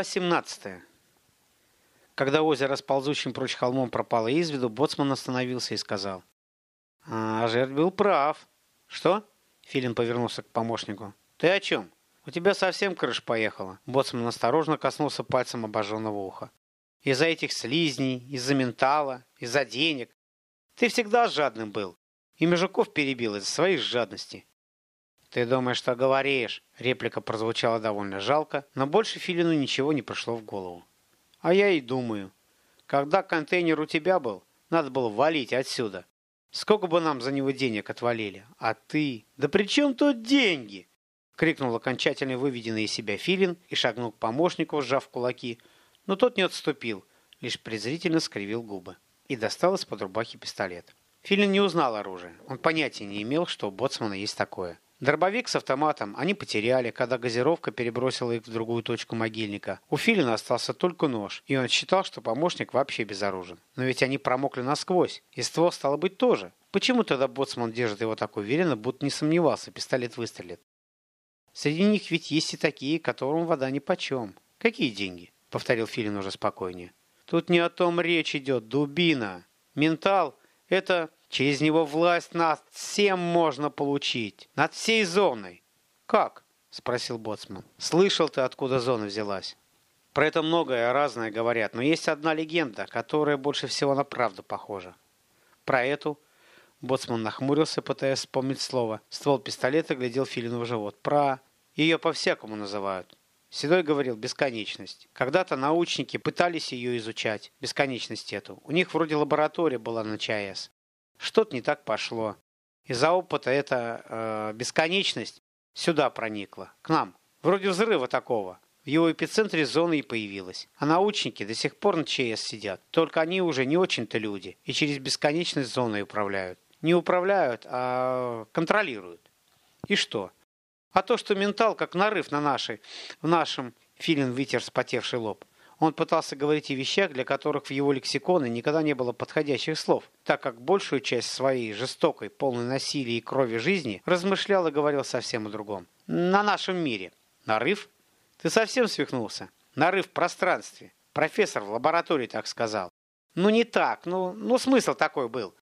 Глава 17. Когда озеро с ползущим прочь холмом пропало из виду, боцман остановился и сказал. «А, жертв был прав». «Что?» Филин повернулся к помощнику. «Ты о чем? У тебя совсем крыш поехала». Боцман осторожно коснулся пальцем обожженного уха. «Из-за этих слизней, из-за ментала, из-за денег. Ты всегда жадным был. И Межуков перебил из-за своей жадности. «Ты думаешь, что говоришь?» Реплика прозвучала довольно жалко, но больше Филину ничего не пришло в голову. «А я и думаю. Когда контейнер у тебя был, надо было валить отсюда. Сколько бы нам за него денег отвалили? А ты? Да при чем тут деньги?» Крикнул окончательно выведенный из себя Филин и шагнул к помощнику, сжав кулаки. Но тот не отступил, лишь презрительно скривил губы и достал из-под рубахи пистолет. Филин не узнал оружие. Он понятия не имел, что у боцмана есть такое. Дробовик с автоматом они потеряли, когда газировка перебросила их в другую точку могильника. У Филина остался только нож, и он считал, что помощник вообще безоружен. Но ведь они промокли насквозь, и ствол стало быть тоже. Почему тогда боцман держит его так уверенно, будто не сомневался, пистолет выстрелит? Среди них ведь есть и такие, которым вода нипочем. Какие деньги? Повторил Филин уже спокойнее. Тут не о том речь идет, дубина. Ментал – это Через него власть над всем можно получить. Над всей зоной. Как? Спросил Боцман. Слышал ты, откуда зона взялась? Про это многое разное говорят, но есть одна легенда, которая больше всего на правду похожа. Про эту Боцман нахмурился, пытаясь вспомнить слово. Ствол пистолета глядел Филину в живот. Про... Ее по-всякому называют. Седой говорил «бесконечность». Когда-то научники пытались ее изучать, бесконечность эту. У них вроде лаборатория была на ЧАЭС. Что-то не так пошло. Из-за опыта эта э, бесконечность сюда проникла, к нам. Вроде взрыва такого. В его эпицентре зона и появилась. А научники до сих пор на ЧС сидят. Только они уже не очень-то люди. И через бесконечность зоной управляют. Не управляют, а контролируют. И что? А то, что ментал, как нарыв на нашей, в нашем, Филин вытер спотевший лоб. Он пытался говорить о вещах, для которых в его лексиконе никогда не было подходящих слов, так как большую часть своей жестокой, полной насилия и крови жизни размышлял и говорил совсем о другом. На нашем мире. Нарыв? Ты совсем свихнулся? Нарыв в пространстве. Профессор в лаборатории так сказал. Ну не так, ну, ну смысл такой был.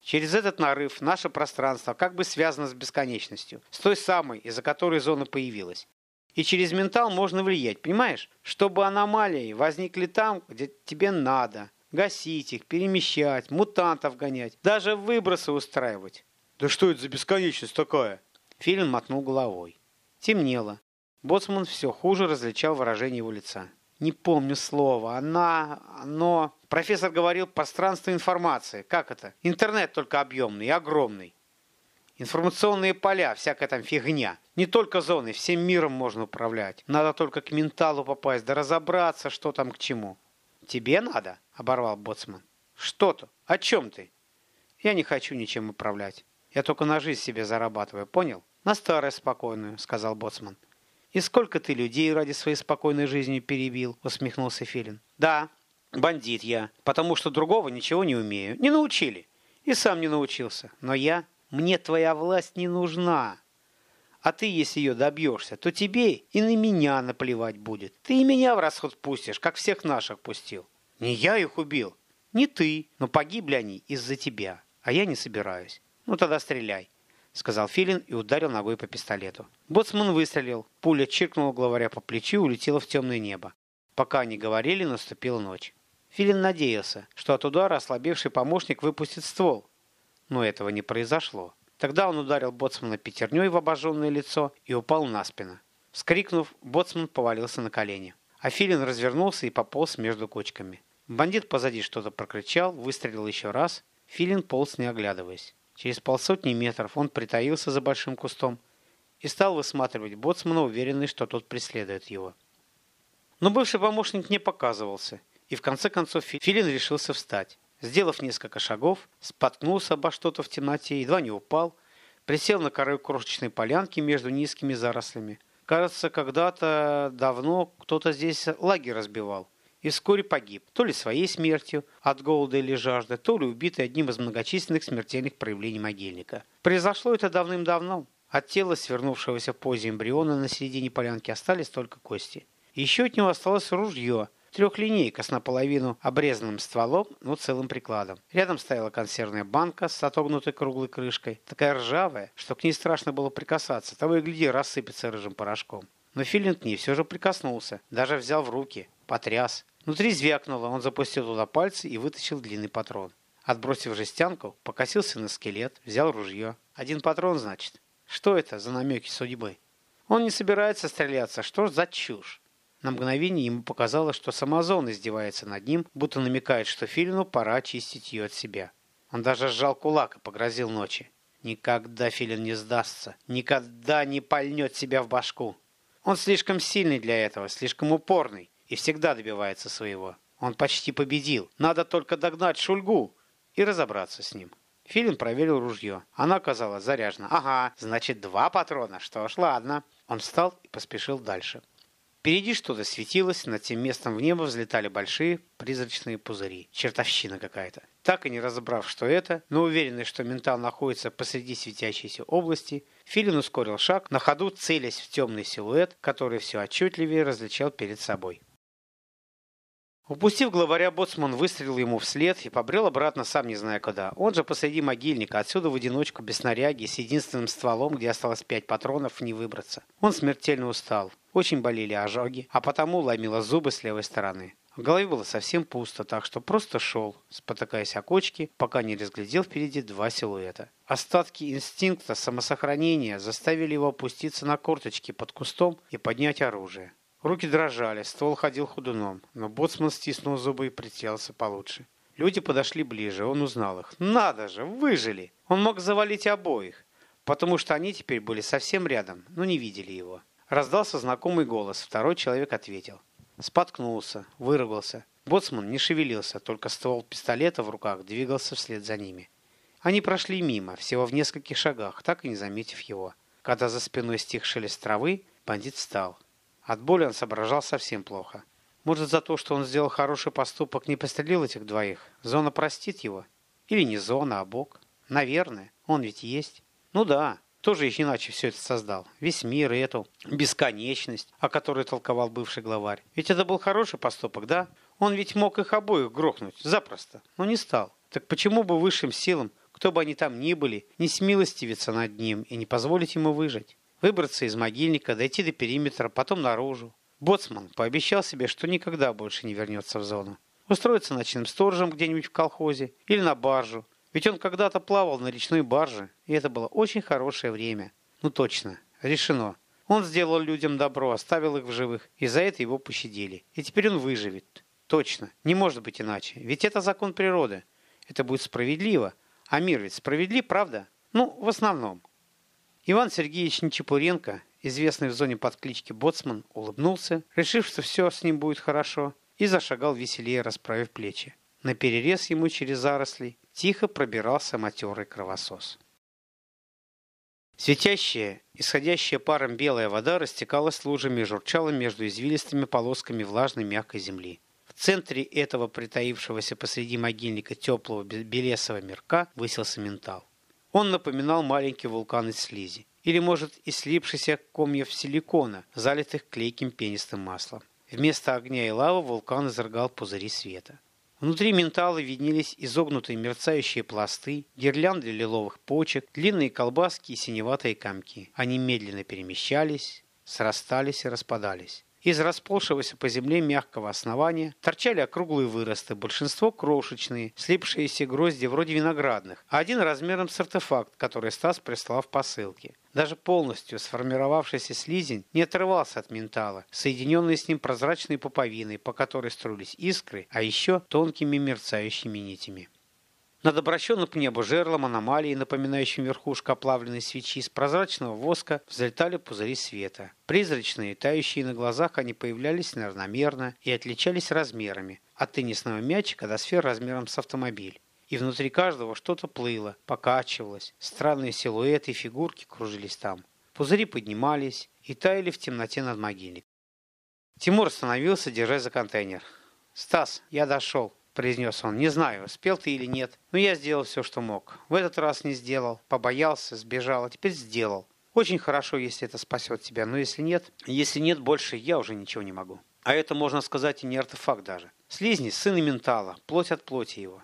Через этот нарыв наше пространство как бы связано с бесконечностью, с той самой, из-за которой зона появилась. И через ментал можно влиять, понимаешь? Чтобы аномалии возникли там, где тебе надо. Гасить их, перемещать, мутантов гонять, даже выбросы устраивать. Да что это за бесконечность такая? Филин мотнул головой. Темнело. Боцман все хуже различал выражение его лица. Не помню слова. Она... Оно... Профессор говорил пространство информации. Как это? Интернет только объемный и огромный. Информационные поля, всякая там фигня. Не только зоны, всем миром можно управлять. Надо только к менталу попасть, да разобраться, что там к чему. Тебе надо? Оборвал Боцман. Что-то? О чем ты? Я не хочу ничем управлять. Я только на жизнь себе зарабатываю, понял? На старость спокойную, сказал Боцман. И сколько ты людей ради своей спокойной жизни перебил? Усмехнулся Филин. Да, бандит я, потому что другого ничего не умею. Не научили. И сам не научился. Но я мне твоя власть не нужна. А ты, если ее добьешься, то тебе и на меня наплевать будет. Ты и меня в расход пустишь, как всех наших пустил. Не я их убил, не ты, но погибли они из-за тебя, а я не собираюсь. Ну тогда стреляй, сказал Филин и ударил ногой по пистолету. Боцман выстрелил, пуля чиркнула главаря по плечу и улетела в темное небо. Пока они говорили, наступила ночь. Филин надеялся, что от удара ослабевший помощник выпустит ствол, но этого не произошло. Тогда он ударил боцмана пятерней в обожженное лицо и упал на спину. Вскрикнув, боцман повалился на колени. А Филин развернулся и пополз между кочками. Бандит позади что-то прокричал, выстрелил еще раз. Филин полз, не оглядываясь. Через полсотни метров он притаился за большим кустом и стал высматривать боцмана, уверенный, что тот преследует его. Но бывший помощник не показывался, и в конце концов Филин решился встать. Сделав несколько шагов, споткнулся обо что-то в темноте, едва не упал, присел на коры крошечной полянки между низкими зарослями. Кажется, когда-то давно кто-то здесь лагерь разбивал и вскоре погиб, то ли своей смертью от голода или жажды, то ли убитый одним из многочисленных смертельных проявлений могильника. Произошло это давным-давно. От тела свернувшегося в позе эмбриона на середине полянки остались только кости. Еще от него осталось ружье, трехлинейка с наполовину обрезанным стволом, но целым прикладом. Рядом стояла консервная банка с отогнутой круглой крышкой, такая ржавая, что к ней страшно было прикасаться, того и гляди, рассыпется рыжим порошком. Но Филин к ней все же прикоснулся, даже взял в руки, потряс. Внутри звякнуло, он запустил туда пальцы и вытащил длинный патрон. Отбросив жестянку, покосился на скелет, взял ружье. Один патрон, значит. Что это за намеки судьбы? Он не собирается стреляться, что за чушь? На мгновение ему показалось, что Самозон издевается над ним, будто намекает, что Филину пора очистить ее от себя. Он даже сжал кулак и погрозил ночи. Никогда Филин не сдастся, никогда не пальнет себя в башку. Он слишком сильный для этого, слишком упорный и всегда добивается своего. Он почти победил. Надо только догнать Шульгу и разобраться с ним. Филин проверил ружье. Оно оказалось заряжено. Ага, значит два патрона. Что ж, ладно. Он встал и поспешил дальше. Впереди что-то светилось, над тем местом в небо взлетали большие призрачные пузыри. Чертовщина какая-то. Так и не разобрав, что это, но уверенный, что ментал находится посреди светящейся области, Филин ускорил шаг, на ходу целясь в темный силуэт, который все отчетливее различал перед собой. Упустив главаря, боцман выстрелил ему вслед и побрел обратно, сам не зная куда. Он же посреди могильника, отсюда в одиночку, без снаряги, с единственным стволом, где осталось пять патронов, не выбраться. Он смертельно устал. Очень болели ожоги, а потому ломило зубы с левой стороны. В голове было совсем пусто, так что просто шел, спотыкаясь о кочки, пока не разглядел впереди два силуэта. Остатки инстинкта самосохранения заставили его опуститься на корточки под кустом и поднять оружие. Руки дрожали, ствол ходил ходуном, но боцман стиснул зубы и прицелился получше. Люди подошли ближе, он узнал их. Надо же, выжили! Он мог завалить обоих, потому что они теперь были совсем рядом, но не видели его. Раздался знакомый голос, второй человек ответил. Споткнулся, выругался. Боцман не шевелился, только ствол пистолета в руках двигался вслед за ними. Они прошли мимо, всего в нескольких шагах, так и не заметив его. Когда за спиной стих шелест травы, бандит встал. От боли он соображал совсем плохо. Может, за то, что он сделал хороший поступок, не пострелил этих двоих? Зона простит его? Или не зона, а Бог? Наверное. Он ведь есть. Ну да, тоже их иначе все это создал. Весь мир и эту бесконечность, о которой толковал бывший главарь. Ведь это был хороший поступок, да? Он ведь мог их обоих грохнуть запросто, но не стал. Так почему бы высшим силам, кто бы они там ни были, не смилостивиться над ним и не позволить ему выжить? Выбраться из могильника, дойти до периметра, потом наружу. Боцман пообещал себе, что никогда больше не вернется в зону. Устроиться ночным сторожем где-нибудь в колхозе или на баржу. Ведь он когда-то плавал на речной барже, и это было очень хорошее время. Ну точно, решено. Он сделал людям добро, оставил их в живых, и за это его пощадили. И теперь он выживет. Точно, не может быть иначе. Ведь это закон природы. Это будет справедливо. А мир ведь справедлив, правда? Ну, в основном. Иван Сергеевич Нечепуренко, известный в зоне под клички Боцман, улыбнулся, решив, что все с ним будет хорошо, и зашагал веселее, расправив плечи. На перерез ему через заросли тихо пробирался матерый кровосос. Светящая, исходящая паром белая вода растекалась лужами и журчала между извилистыми полосками влажной мягкой земли. В центре этого притаившегося посреди могильника теплого белесого мирка высился ментал. Он напоминал маленький вулкан из слизи. Или, может, из слипшихся комьев силикона, залитых клейким пенистым маслом. Вместо огня и лавы вулкан изрыгал пузыри света. Внутри ментала виднелись изогнутые мерцающие пласты, гирлянды лиловых почек, длинные колбаски и синеватые комки. Они медленно перемещались, срастались и распадались. Из расползшегося по земле мягкого основания торчали округлые выросты, большинство крошечные, слипшиеся грозди вроде виноградных, а один размером с артефакт, который Стас прислал в посылке. Даже полностью сформировавшийся слизень не отрывался от ментала, соединенные с ним прозрачной пуповиной, по которой струились искры, а еще тонкими мерцающими нитями. Над обращенным к небу жерлом аномалии, напоминающим верхушку оплавленной свечи, из прозрачного воска взлетали пузыри света. Призрачные, тающие на глазах, они появлялись равномерно и отличались размерами, от теннисного мячика до сфер размером с автомобиль. И внутри каждого что-то плыло, покачивалось, странные силуэты и фигурки кружились там. Пузыри поднимались и таяли в темноте над могильником. Тимур остановился, держась за контейнер. «Стас, я дошел», произнес он. «Не знаю, успел ты или нет, но я сделал все, что мог. В этот раз не сделал, побоялся, сбежал, а теперь сделал. Очень хорошо, если это спасет тебя, но если нет, если нет больше, я уже ничего не могу». А это, можно сказать, и не артефакт даже. Слизни – сын ментала, плоть от плоти его.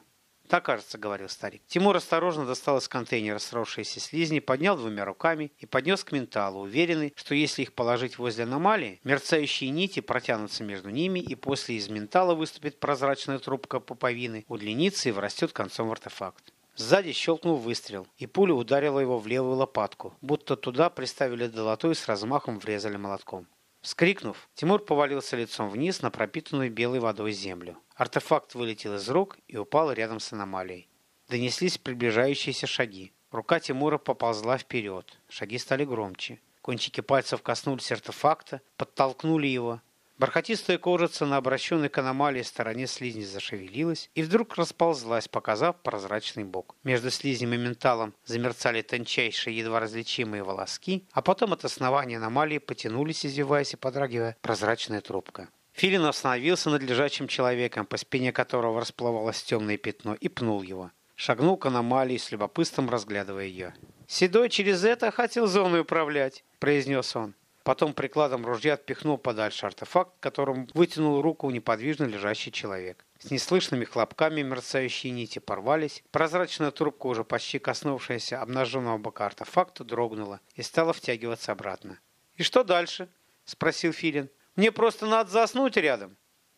Так, кажется, говорил старик. Тимур осторожно достал из контейнера сросшиеся слизни, поднял двумя руками и поднес к менталу, уверенный, что если их положить возле аномалии, мерцающие нити протянутся между ними, и после из ментала выступит прозрачная трубка пуповины, удлинится и врастет концом в артефакт. Сзади щелкнул выстрел, и пуля ударила его в левую лопатку, будто туда приставили долото и с размахом врезали молотком. Вскрикнув, Тимур повалился лицом вниз на пропитанную белой водой землю. Артефакт вылетел из рук и упал рядом с аномалией. Донеслись приближающиеся шаги. Рука Тимура поползла вперед. Шаги стали громче. Кончики пальцев коснулись артефакта, подтолкнули его. Бархатистая кожица на обращенной к аномалии стороне слизни зашевелилась и вдруг расползлась, показав прозрачный бок. Между слизнем и менталом замерцали тончайшие, едва различимые волоски, а потом от основания аномалии потянулись, извиваясь и подрагивая, прозрачная трубка. Филин остановился над лежачим человеком, по спине которого расплывалось темное пятно, и пнул его. Шагнул к аномалии, с любопытством разглядывая ее. «Седой через это хотел зоной управлять», — произнес он. Потом прикладом ружья отпихнул подальше артефакт, которым вытянул руку неподвижно лежащий человек. С неслышными хлопками мерцающие нити порвались, прозрачная трубка, уже почти коснувшаяся обнаженного бока артефакта, дрогнула и стала втягиваться обратно. «И что дальше?» – спросил Филин. «Мне просто надо заснуть рядом».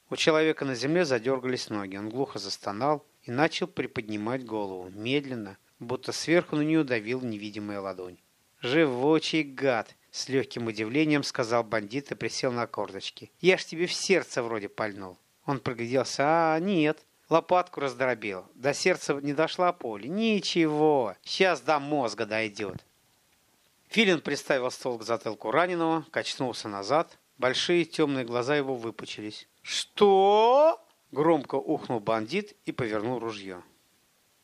У человека на земле задергались ноги, он глухо застонал и начал приподнимать голову, медленно, будто сверху на нее давил невидимая ладонь. «Живучий гад!» С легким удивлением сказал бандит и присел на корточки. «Я ж тебе в сердце вроде пальнул». Он прогляделся. «А, нет». Лопатку раздробил. До сердца не дошла поле. «Ничего, сейчас до мозга дойдет». Филин приставил ствол к затылку раненого, качнулся назад. Большие темные глаза его выпучились. «Что?» Громко ухнул бандит и повернул ружье.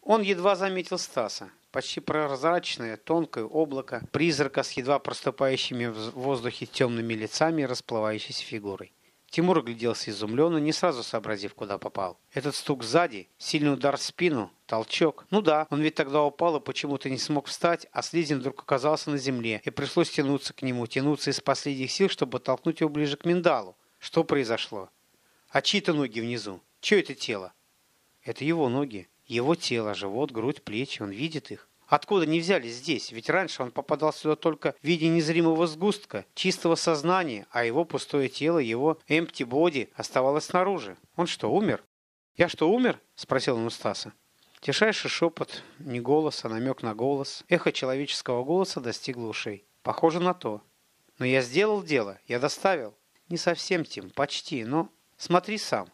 Он едва заметил Стаса. Почти прозрачное, тонкое облако, призрака с едва проступающими в воздухе темными лицами и расплывающейся фигурой. Тимур огляделся изумленно, не сразу сообразив, куда попал. Этот стук сзади, сильный удар в спину, толчок. Ну да, он ведь тогда упал и почему-то не смог встать, а Слизин вдруг оказался на земле, и пришлось тянуться к нему, тянуться из последних сил, чтобы толкнуть его ближе к миндалу. Что произошло? А чьи-то ноги внизу? Чье это тело? Это его ноги. Его тело, живот, грудь, плечи, он видит их. Откуда они взялись здесь? Ведь раньше он попадал сюда только в виде незримого сгустка, чистого сознания, а его пустое тело, его empty body оставалось снаружи. Он что, умер? «Я что, умер?» – спросил он у Стаса. Тишайший шепот, не голос, а намек на голос. Эхо человеческого голоса достигло ушей. Похоже на то. Но я сделал дело, я доставил. Не совсем, Тим, почти, но смотри сам.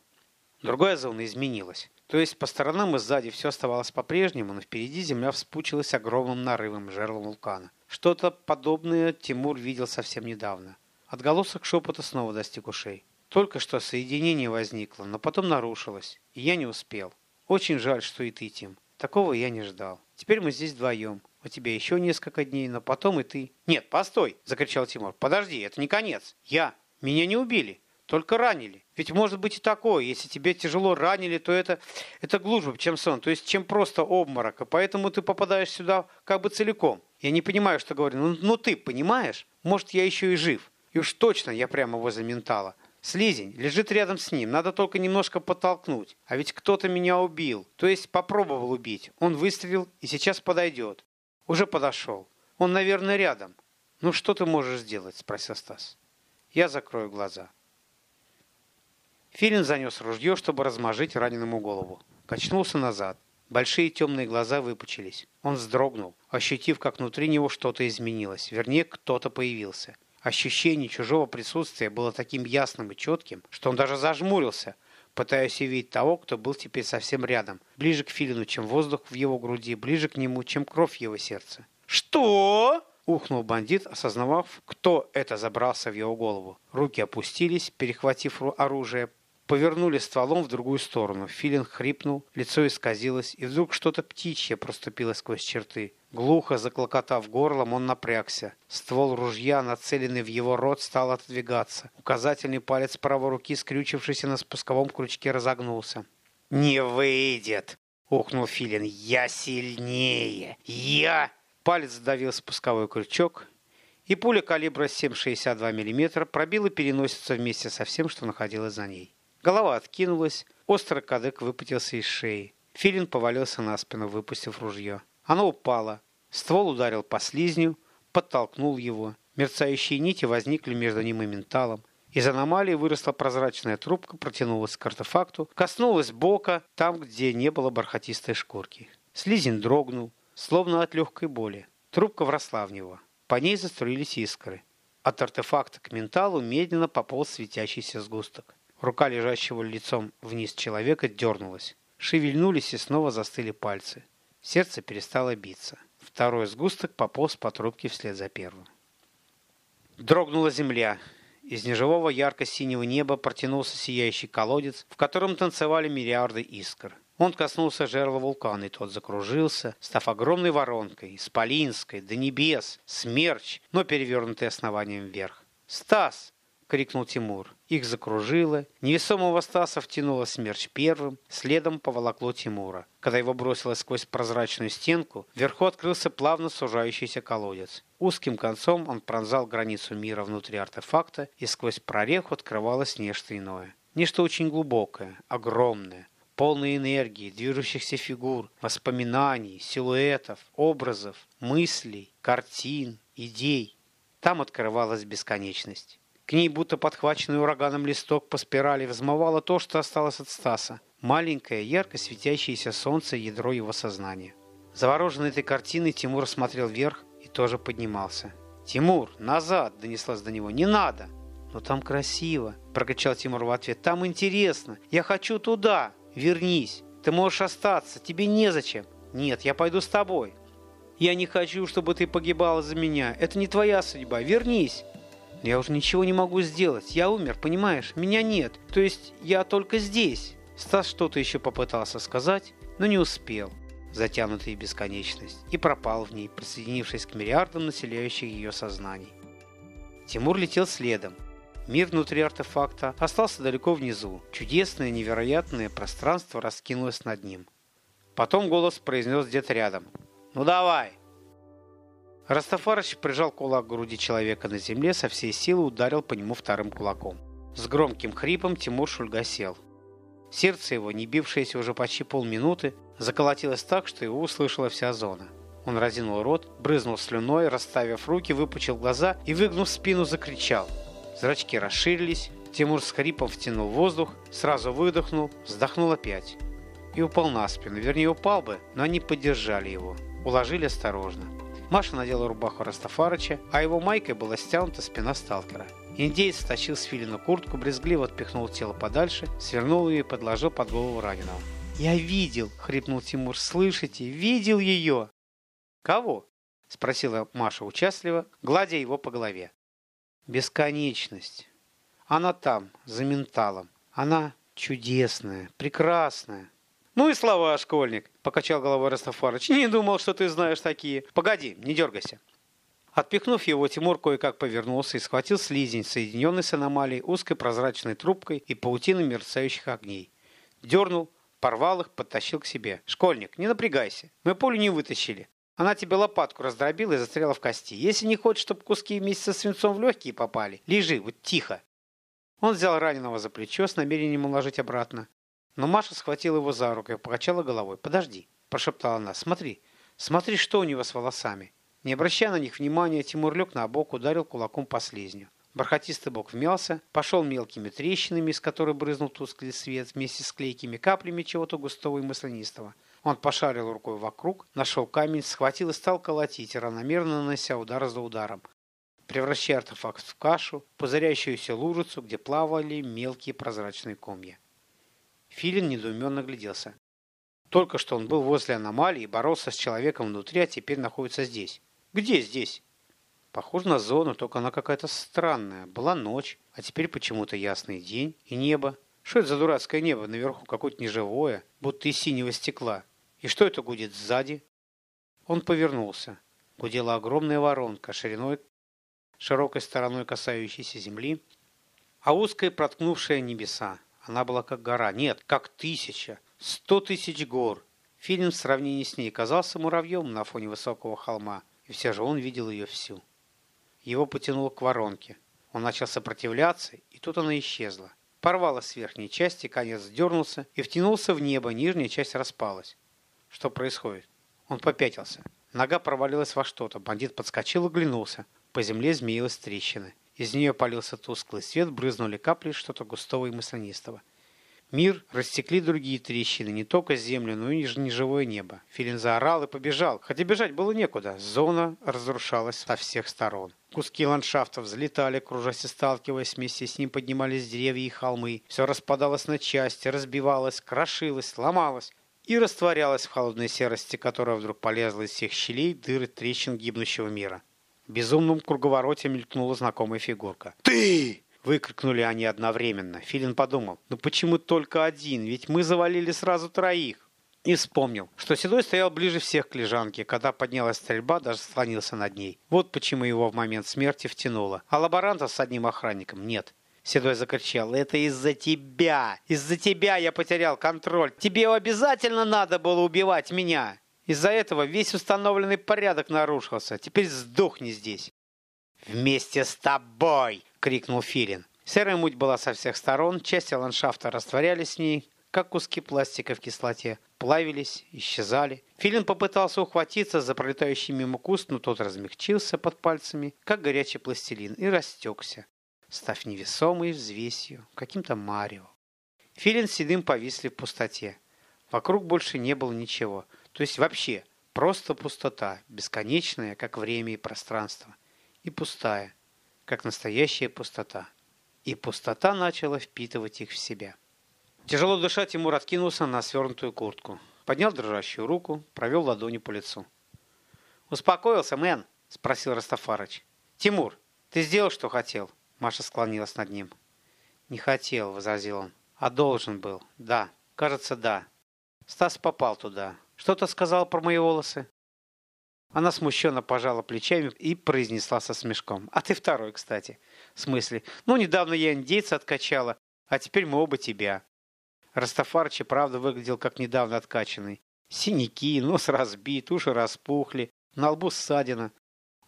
Другая зона изменилась. То есть по сторонам и сзади все оставалось по-прежнему, но впереди земля вспучилась огромным нарывом жерла вулкана. Что-то подобное Тимур видел совсем недавно. Отголосок шепота снова достиг ушей. Только что соединение возникло, но потом нарушилось, и я не успел. Очень жаль, что и ты, Тим. Такого я не ждал. Теперь мы здесь вдвоем. У тебя еще несколько дней, но потом и ты. Нет, постой, закричал Тимур. Подожди, это не конец. Я. Меня не убили. Только ранили. Ведь может быть и такое. Если тебе тяжело ранили, то это, это глубже, чем сон. То есть, чем просто обморок. И поэтому ты попадаешь сюда как бы целиком. Я не понимаю, что говорю. Ну, ну ты понимаешь? Может, я еще и жив. И уж точно я прямо возле ментала. Слизень лежит рядом с ним. Надо только немножко подтолкнуть. А ведь кто-то меня убил. То есть попробовал убить. Он выстрелил и сейчас подойдет. Уже подошел. Он, наверное, рядом. Ну что ты можешь сделать? Спросил Стас. Я закрою глаза. Филин занес ружье, чтобы размажить раненому голову. Качнулся назад. Большие темные глаза выпучились. Он вздрогнул, ощутив, как внутри него что-то изменилось. Вернее, кто-то появился. Ощущение чужого присутствия было таким ясным и четким, что он даже зажмурился, пытаясь увидеть того, кто был теперь совсем рядом, ближе к Филину, чем воздух в его груди, ближе к нему, чем кровь в его сердце. «Что?» – ухнул бандит, осознавав, кто это забрался в его голову. Руки опустились, перехватив оружие, повернули стволом в другую сторону. Филин хрипнул, лицо исказилось, и вдруг что-то птичье проступило сквозь черты. Глухо заклокотав горлом, он напрягся. Ствол ружья, нацеленный в его рот, стал отодвигаться. Указательный палец правой руки, скрючившийся на спусковом крючке, разогнулся. «Не выйдет!» — ухнул Филин. «Я сильнее! Я...» Палец сдавил спусковой крючок, и пуля калибра 7,62 мм пробила переносицу вместе со всем, что находилось за ней. Голова откинулась, острый кадык выпутился из шеи. Филин повалился на спину, выпустив ружье. Оно упало. Ствол ударил по слизню, подтолкнул его. Мерцающие нити возникли между ним и менталом. Из аномалии выросла прозрачная трубка, протянулась к артефакту, коснулась бока, там, где не было бархатистой шкурки. Слизень дрогнул, словно от легкой боли. Трубка вросла в него. По ней заструились искры. От артефакта к менталу медленно пополз светящийся сгусток. Рука лежащего лицом вниз человека дернулась. Шевельнулись и снова застыли пальцы. Сердце перестало биться. Второй сгусток пополз по трубке вслед за первым. Дрогнула земля. Из неживого ярко-синего неба протянулся сияющий колодец, в котором танцевали миллиарды искр. Он коснулся жерла вулкана, и тот закружился, став огромной воронкой, исполинской, до небес, смерч, но перевернутый основанием вверх. «Стас!» — крикнул Тимур. Их закружило. Невесомого Стаса втянуло смерч первым, следом поволокло Тимура. Когда его бросило сквозь прозрачную стенку, вверху открылся плавно сужающийся колодец. Узким концом он пронзал границу мира внутри артефакта, и сквозь прореху открывалось нечто иное. Нечто очень глубокое, огромное, полное энергии, движущихся фигур, воспоминаний, силуэтов, образов, мыслей, картин, идей. Там открывалась бесконечность. К ней, будто подхваченный ураганом листок по спирали, взмывало то, что осталось от Стаса. Маленькое, ярко светящееся солнце ядро его сознания. Завороженный этой картиной, Тимур смотрел вверх и тоже поднимался. «Тимур, назад!» – донеслось до него. «Не надо!» «Но там красиво!» – прокричал Тимур в ответ. «Там интересно! Я хочу туда! Вернись! Ты можешь остаться! Тебе незачем!» «Нет, я пойду с тобой!» «Я не хочу, чтобы ты погибала за меня! Это не твоя судьба! Вернись!» Я уже ничего не могу сделать. Я умер, понимаешь? Меня нет. То есть я только здесь. Стас что-то еще попытался сказать, но не успел, затянутый в бесконечность, и пропал в ней, присоединившись к миллиардам населяющих ее сознаний. Тимур летел следом. Мир внутри артефакта остался далеко внизу. Чудесное, невероятное пространство раскинулось над ним. Потом голос произнес где-то рядом. «Ну давай!» Растафарыч прижал кулак к груди человека на земле, со всей силы ударил по нему вторым кулаком. С громким хрипом Тимур Шульга сел. Сердце его, не бившееся уже почти полминуты, заколотилось так, что его услышала вся зона. Он разинул рот, брызнул слюной, расставив руки, выпучил глаза и, выгнув спину, закричал. Зрачки расширились, Тимур с хрипом втянул воздух, сразу выдохнул, вздохнул опять. И упал на спину. Вернее, упал бы, но они поддержали его. Уложили осторожно. Маша надела рубаху Растафарыча, а его майкой была стянута спина сталкера. Индеец стащил с филина куртку, брезгливо отпихнул тело подальше, свернул ее и подложил под голову раненого. «Я видел!» — хрипнул Тимур. «Слышите? Видел ее!» «Кого?» — спросила Маша участливо, гладя его по голове. «Бесконечность. Она там, за менталом. Она чудесная, прекрасная. «Ну и слова, школьник!» – покачал головой Растафарыч. «Не думал, что ты знаешь такие. Погоди, не дергайся!» Отпихнув его, Тимур кое-как повернулся и схватил слизень, соединенный с аномалией узкой прозрачной трубкой и паутиной мерцающих огней. Дернул, порвал их, подтащил к себе. «Школьник, не напрягайся. Мы пулю не вытащили. Она тебе лопатку раздробила и застряла в кости. Если не хочешь, чтобы куски вместе со свинцом в легкие попали, лежи, вот тихо». Он взял раненого за плечо с намерением уложить обратно. Но Маша схватила его за руку и покачала головой. «Подожди», – прошептала она, – «смотри, смотри, что у него с волосами». Не обращая на них внимания, Тимур лег на бок, ударил кулаком по слизню. Бархатистый бок вмялся, пошел мелкими трещинами, из которых брызнул тусклый свет вместе с клейкими каплями чего-то густого и маслянистого. Он пошарил рукой вокруг, нашел камень, схватил и стал колотить, равномерно нанося удар за ударом, превращая артефакт в кашу, пузыряющуюся лужицу, где плавали мелкие прозрачные комья. Филин недоуменно гляделся. Только что он был возле аномалии и боролся с человеком внутри, а теперь находится здесь. Где здесь? Похоже на зону, только она какая-то странная. Была ночь, а теперь почему-то ясный день и небо. Что это за дурацкое небо? Наверху какое-то неживое, будто из синего стекла. И что это гудит сзади? Он повернулся. Гудела огромная воронка, шириной, широкой стороной касающейся земли, а узкой проткнувшая небеса. Она была как гора. Нет, как тысяча. Сто тысяч гор. Фильм в сравнении с ней казался муравьем на фоне высокого холма, и все же он видел ее всю. Его потянуло к воронке. Он начал сопротивляться, и тут она исчезла. Порвалась с верхней части, конец сдернулся и втянулся в небо, нижняя часть распалась. Что происходит? Он попятился. Нога провалилась во что-то. Бандит подскочил и оглянулся. По земле змеилась трещина. Из нее полился тусклый свет, брызнули капли что-то густого и маслянистого. Мир растекли другие трещины, не только землю, но и неживое небо. Филин заорал и побежал, хотя бежать было некуда. Зона разрушалась со всех сторон. Куски ландшафта взлетали, кружась и сталкиваясь, вместе с ним поднимались деревья и холмы. Все распадалось на части, разбивалось, крошилось, ломалось и растворялось в холодной серости, которая вдруг полезла из всех щелей, дыр и трещин гибнущего мира. В безумном круговороте мелькнула знакомая фигурка. «Ты!» Выкрикнули они одновременно. Филин подумал, ну почему только один, ведь мы завалили сразу троих. И вспомнил, что Седой стоял ближе всех к лежанке. Когда поднялась стрельба, даже склонился над ней. Вот почему его в момент смерти втянуло. А лаборантов с одним охранником нет. Седой закричал, это из-за тебя. Из-за тебя я потерял контроль. Тебе обязательно надо было убивать меня. Из-за этого весь установленный порядок нарушился. Теперь сдохни здесь. «Вместе с тобой!» — крикнул Филин. Серая муть была со всех сторон, части ландшафта растворялись с ней, как куски пластика в кислоте, плавились, исчезали. Филин попытался ухватиться за пролетающий мимо куст, но тот размягчился под пальцами, как горячий пластилин, и растекся, став невесомой взвесью, каким-то марио. Филин с Седым повисли в пустоте. Вокруг больше не было ничего, то есть вообще просто пустота, бесконечная, как время и пространство – и пустая, как настоящая пустота. И пустота начала впитывать их в себя. Тяжело дыша, Тимур откинулся на свернутую куртку. Поднял дрожащую руку, провел ладони по лицу. «Успокоился, мэн?» – спросил Растафарыч. «Тимур, ты сделал, что хотел?» Маша склонилась над ним. «Не хотел», – возразил он. «А должен был. Да. Кажется, да. Стас попал туда. Что-то сказал про мои волосы?» Она смущенно пожала плечами и произнесла со смешком. «А ты второй, кстати». «В смысле? Ну, недавно я индейца откачала, а теперь мы оба тебя». Растафарыч правда выглядел как недавно откачанный. Синяки, нос разбит, уши распухли, на лбу ссадина.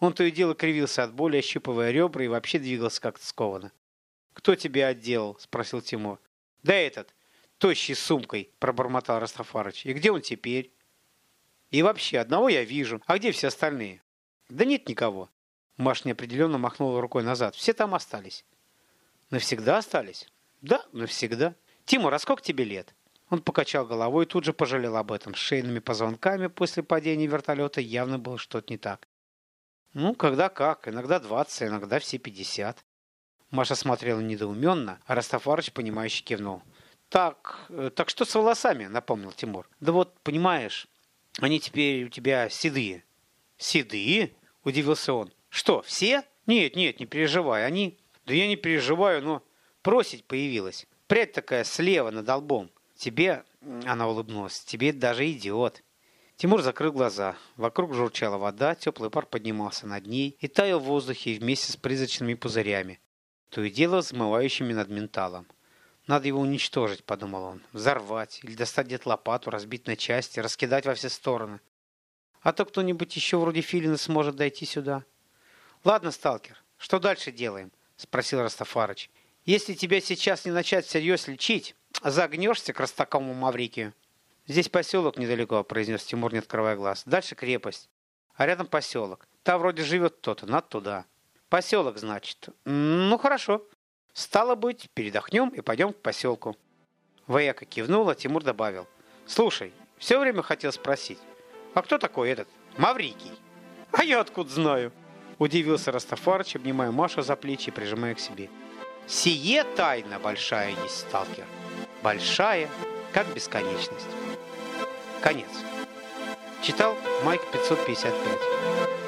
Он то и дело кривился от боли, ощупывая ребра и вообще двигался как-то скованно. «Кто тебя отделал?» – спросил Тимур. «Да этот, тощий сумкой», – пробормотал Растафарыч. «И где он теперь?» И вообще, одного я вижу. А где все остальные? Да нет никого. Маш неопределенно махнула рукой назад. Все там остались. Навсегда остались? Да, навсегда. Тимур, а сколько тебе лет? Он покачал головой и тут же пожалел об этом. С шейными позвонками после падения вертолета явно было что-то не так. Ну, когда как. Иногда 20, иногда все 50. Маша смотрела недоуменно, а Растафарыч, понимающе кивнул. «Так, э, так что с волосами?» – напомнил Тимур. «Да вот, понимаешь, они теперь у тебя седые. Седые? Удивился он. Что, все? Нет, нет, не переживай. Они... Да я не переживаю, но просить появилась. Прядь такая слева над лбом. Тебе... Она улыбнулась. Тебе даже идиот. Тимур закрыл глаза. Вокруг журчала вода, теплый пар поднимался над ней и таял в воздухе вместе с призрачными пузырями, то и дело взмывающими над менталом. Надо его уничтожить, подумал он. Взорвать или достать где-то лопату, разбить на части, раскидать во все стороны. А то кто-нибудь еще вроде Филина сможет дойти сюда. Ладно, сталкер, что дальше делаем? Спросил Растафарыч. Если тебя сейчас не начать всерьез лечить, загнешься к Ростакому Маврикию. Здесь поселок недалеко, произнес Тимур, не открывая глаз. Дальше крепость. А рядом поселок. Там вроде живет кто-то, надо туда. Поселок, значит. Ну, хорошо. Стало быть, передохнем и пойдем к поселку. Вояка кивнула, Тимур добавил. Слушай, все время хотел спросить, а кто такой этот Маврикий? А я откуда знаю? Удивился Растафарыч, обнимая Машу за плечи и прижимая к себе. Сие тайна большая есть, сталкер. Большая, как бесконечность. Конец. Читал Майк 555.